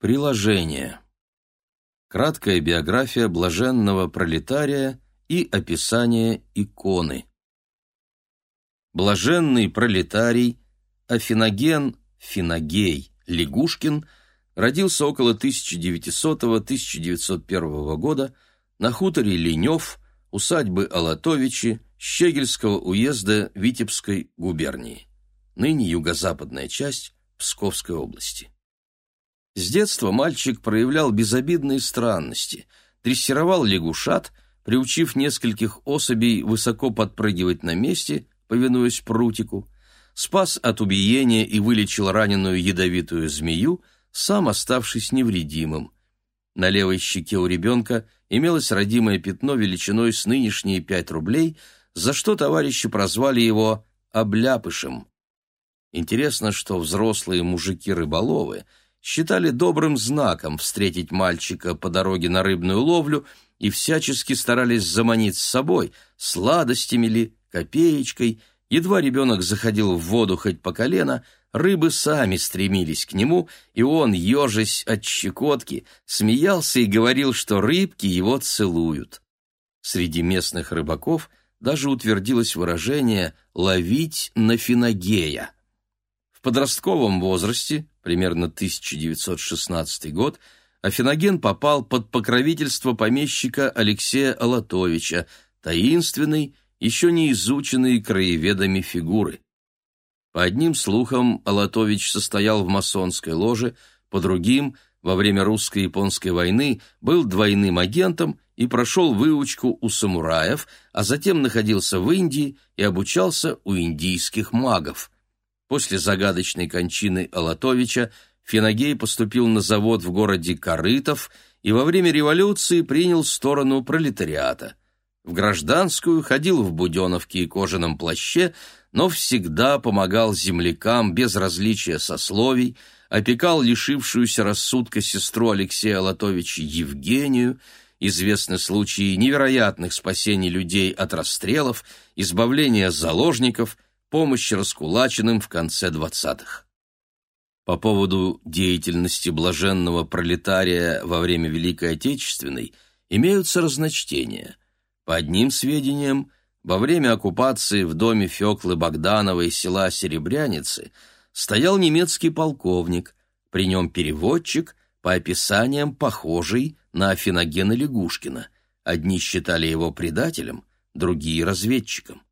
Приложение. Краткая биография блаженного пролетария и описание иконы. Блаженный пролетарий Афиноген Финогей Лягушкин родился около 1900-1901 года на хуторе Ленев, усадьбы Алатовичи, Щегельского уезда Витебской губернии, ныне юго-западная часть Псковской области. С детства мальчик проявлял безобидные странности, дрессировал лягушат, приучив нескольких особей высоко подпрыгивать на месте, повинуясь прутику, спас от убиения и вылечил раненую ядовитую змею, сам оставшись невредимым. На левой щеке у ребенка имелось родимое пятно величиной с нынешние пять рублей, за что товарищи прозвали его «обляпышем». Интересно, что взрослые мужики-рыболовы – считали добрым знаком встретить мальчика по дороге на рыбную ловлю и всячески старались заманить с собой, сладостями ли, копеечкой. Едва ребенок заходил в воду хоть по колено, рыбы сами стремились к нему, и он, ежась от щекотки, смеялся и говорил, что рыбки его целуют. Среди местных рыбаков даже утвердилось выражение «ловить на финогея». В подростковом возрасте примерно 1916 год, Афиноген попал под покровительство помещика Алексея Алатовича, таинственной, еще не изученной краеведами фигуры. По одним слухам, Алатович состоял в масонской ложе, по другим, во время русско-японской войны, был двойным агентом и прошел выучку у самураев, а затем находился в Индии и обучался у индийских магов – После загадочной кончины Алатовича Финогей поступил на завод в городе Корытов и во время революции принял сторону пролетариата. В гражданскую ходил в буденовке и кожаном плаще, но всегда помогал землякам без различия сословий, опекал лишившуюся рассудка сестру Алексея Алатовича Евгению, известны случаи невероятных спасений людей от расстрелов, избавления заложников – помощь раскулаченным в конце двадцатых. По поводу деятельности блаженного пролетария во время Великой Отечественной имеются разночтения. По одним сведениям, во время оккупации в доме Феклы Богдановой села Серебряницы стоял немецкий полковник, при нем переводчик, по описаниям похожий на Афиногена Лягушкина. Одни считали его предателем, другие — разведчиком.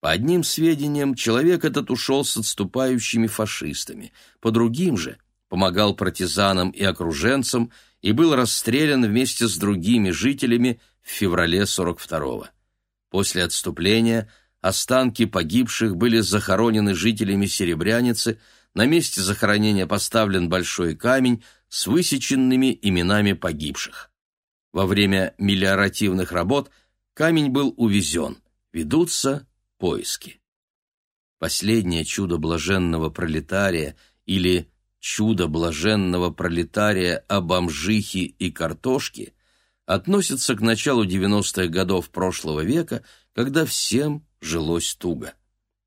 По одним сведениям, человек этот ушел с отступающими фашистами, по другим же помогал партизанам и окруженцам и был расстрелян вместе с другими жителями в феврале 42-го. После отступления останки погибших были захоронены жителями Серебряницы, на месте захоронения поставлен большой камень с высеченными именами погибших. Во время мелиоративных работ камень был увезен. Ведутся поиски. Последнее чудо блаженного пролетария или чудо блаженного пролетария о бомжихе и картошке относится к началу 90-х годов прошлого века, когда всем жилось туго.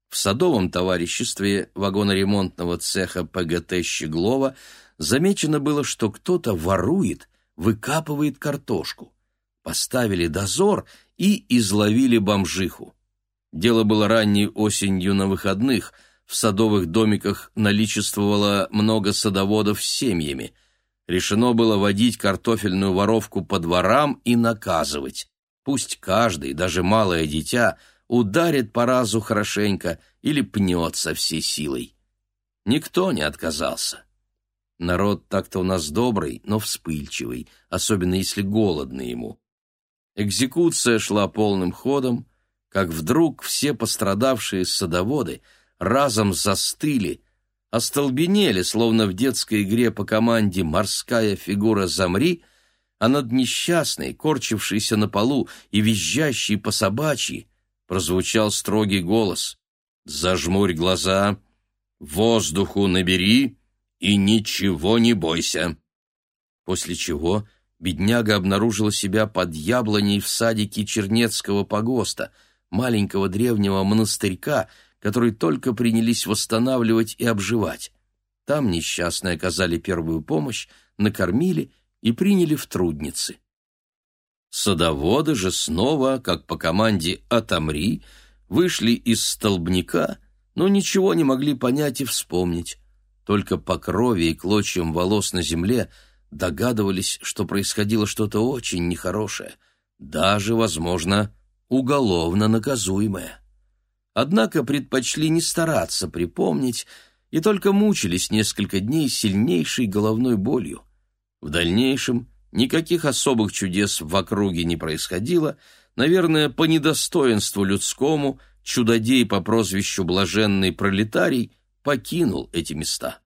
В садовом товариществе вагоноремонтного цеха ПГТ «Щеглова» замечено было, что кто-то ворует, выкапывает картошку. Поставили дозор и изловили бомжиху. Дело было ранней осенью на выходных. В садовых домиках наличествовало много садоводов с семьями. Решено было водить картофельную воровку по дворам и наказывать. Пусть каждый, даже малое дитя, ударит по разу хорошенько или пнет со всей силой. Никто не отказался. Народ так-то у нас добрый, но вспыльчивый, особенно если голодный ему. Экзекуция шла полным ходом, как вдруг все пострадавшие садоводы разом застыли, остолбенели, словно в детской игре по команде «Морская фигура замри», а над несчастной, корчившейся на полу и визжащей по собачьи, прозвучал строгий голос «Зажмурь глаза, воздуху набери и ничего не бойся». После чего бедняга обнаружила себя под яблоней в садике Чернецкого погоста — маленького древнего монастырька, который только принялись восстанавливать и обживать. Там несчастные оказали первую помощь, накормили и приняли в трудницы. Садоводы же снова, как по команде «Отомри», вышли из столбняка, но ничего не могли понять и вспомнить. Только по крови и клочьям волос на земле догадывались, что происходило что-то очень нехорошее, даже, возможно, уголовно наказуемое. Однако предпочли не стараться припомнить и только мучились несколько дней сильнейшей головной болью. В дальнейшем никаких особых чудес в округе не происходило, наверное, по недостоинству людскому чудодей по прозвищу Блаженный Пролетарий покинул эти места.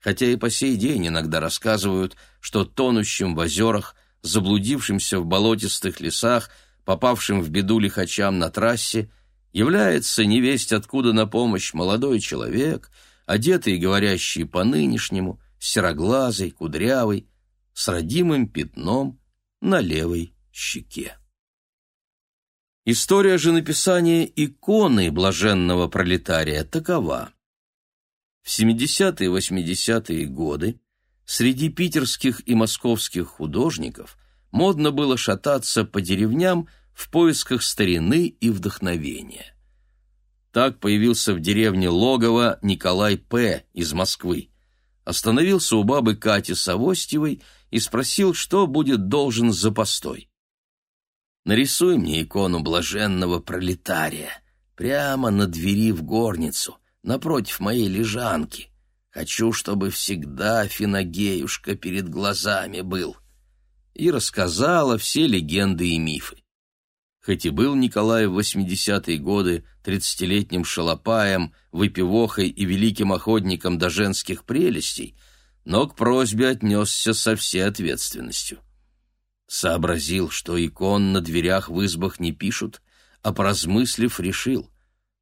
Хотя и по сей день иногда рассказывают, что тонущим в озерах, заблудившимся в болотистых лесах, попавшим в беду лихачам на трассе, является невесть откуда на помощь молодой человек, одетый и говорящий по-нынешнему, сероглазый, кудрявый, с родимым пятном на левой щеке. История же написания иконы блаженного пролетария такова. В 70-е и 80-е годы среди питерских и московских художников модно было шататься по деревням в поисках старины и вдохновения. Так появился в деревне Логово Николай П. из Москвы. Остановился у бабы Кати Савостьевой и спросил, что будет должен за постой. «Нарисуй мне икону блаженного пролетария прямо на двери в горницу, напротив моей лежанки. Хочу, чтобы всегда Финогеюшка перед глазами был». И рассказала все легенды и мифы. Хоть и был Николай в 80-е годы тридцатилетним шалопаем, выпивохой и великим охотником до женских прелестей, но к просьбе отнесся со всей ответственностью. Сообразил, что икон на дверях в избах не пишут, а поразмыслив, решил.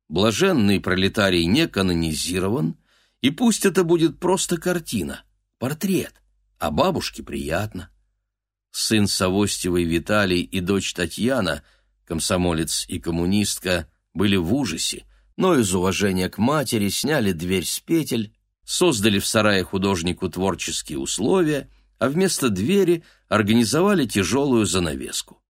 Блаженный пролетарий не канонизирован, и пусть это будет просто картина, портрет, а бабушке приятно. Сын Савостьевой Виталий и дочь Татьяна — комсомолец и коммунистка, были в ужасе, но из уважения к матери сняли дверь с петель, создали в сарае художнику творческие условия, а вместо двери организовали тяжелую занавеску.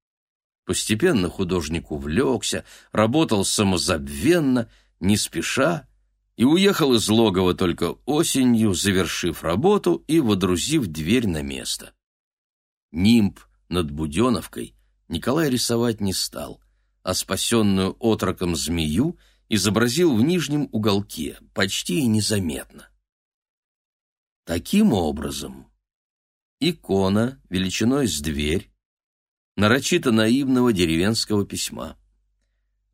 Постепенно художник увлекся, работал самозабвенно, не спеша, и уехал из логова только осенью, завершив работу и водрузив дверь на место. Нимб над Буденовкой Николай рисовать не стал, а спасенную отроком змею изобразил в нижнем уголке, почти и незаметно. Таким образом, икона величиной с дверь, нарочито наивного деревенского письма,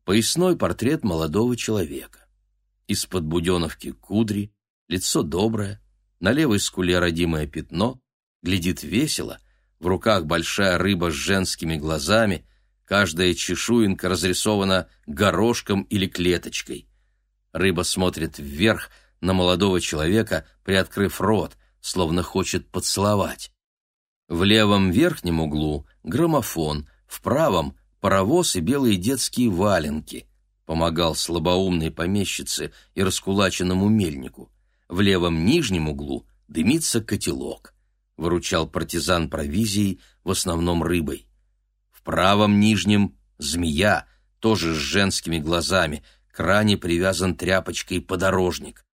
поясной портрет молодого человека, из-под буденовки кудри, лицо доброе, на левой скуле родимое пятно, глядит весело, в руках большая рыба с женскими глазами, каждая чешуинка разрисована горошком или клеточкой. Рыба смотрит вверх на молодого человека, приоткрыв рот, словно хочет поцеловать. В левом верхнем углу граммофон, в правом — паровоз и белые детские валенки. Помогал слабоумной помещице и раскулаченному мельнику. В левом нижнем углу дымится котелок выручал партизан провизией, в основном рыбой. В правом нижнем — змея, тоже с женскими глазами, к ране привязан тряпочкой подорожник.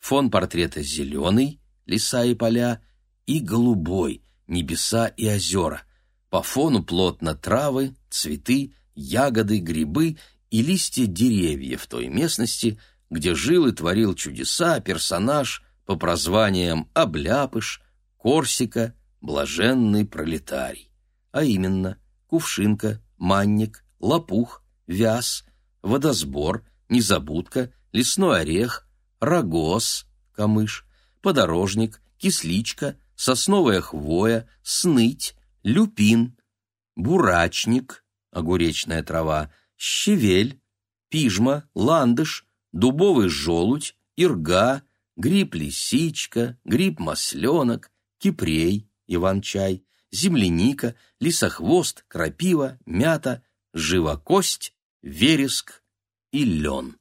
Фон портрета зеленый, леса и поля, и голубой, небеса и озера. По фону плотно травы, цветы, ягоды, грибы и листья деревьев той местности, где жил и творил чудеса персонаж по прозваниям Обляпыш, Корсика, блаженный пролетарий, а именно Кувшинка, Манник, Лопух, Вяз, Водосбор, Незабудка, Лесной орех, Рогоз, Камыш, Подорожник, Кисличка, Сосновая хвоя, Сныть, Люпин, Бурачник, огуречная трава, Щевель, Пижма, Ландыш, Дубовый желудь, Ирга, гриб-лисичка, гриб-масленок, кипрей, иван-чай, земляника, лисохвост, крапива, мята, живокость, вереск и лен.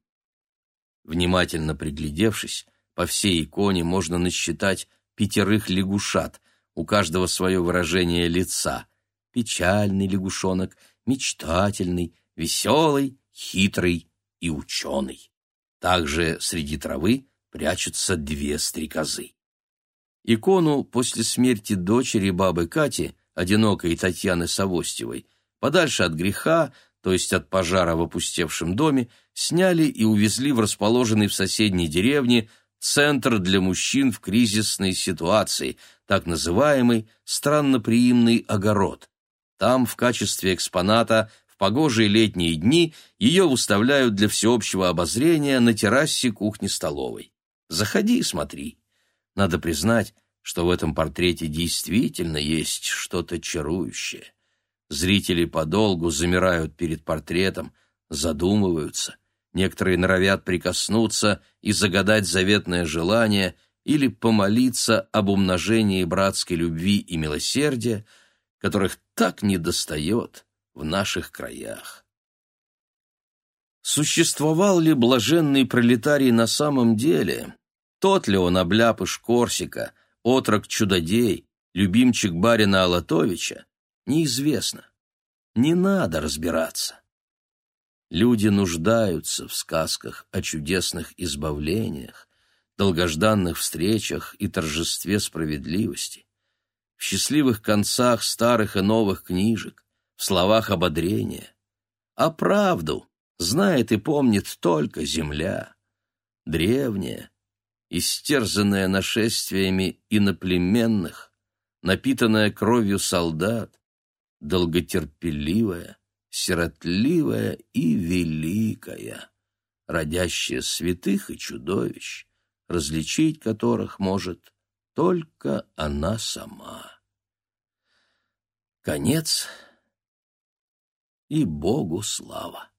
Внимательно приглядевшись, по всей иконе можно насчитать пятерых лягушат, у каждого свое выражение лица. Печальный лягушонок, мечтательный, веселый, хитрый и ученый. Также среди травы прячутся две стрекозы. Икону после смерти дочери бабы Кати, одинокой Татьяны Савостевой, подальше от греха, то есть от пожара в опустевшем доме, сняли и увезли в расположенный в соседней деревне Центр для мужчин в кризисной ситуации, так называемый странноприимный огород. Там в качестве экспоната в погожие летние дни ее выставляют для всеобщего обозрения на террасе кухни-столовой. Заходи и смотри. Надо признать, что в этом портрете действительно есть что-то чарующее. Зрители подолгу замирают перед портретом, задумываются. Некоторые норовят прикоснуться и загадать заветное желание или помолиться об умножении братской любви и милосердия, которых так недостает в наших краях. Существовал ли блаженный пролетарий на самом деле? Тот ли он обляпыш Корсика, отрок чудодей, любимчик барина Алатовича? Неизвестно. Не надо разбираться. Люди нуждаются в сказках о чудесных избавлениях, долгожданных встречах и торжестве справедливости, в счастливых концах старых и новых книжек, в словах ободрения. А правду знает и помнит только земля, древняя, истерзанная нашествиями иноплеменных, напитанная кровью солдат, долготерпеливая, сиротливая и великая, родящая святых и чудовищ, различить которых может только она сама. Конец и Богу слава.